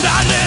sangre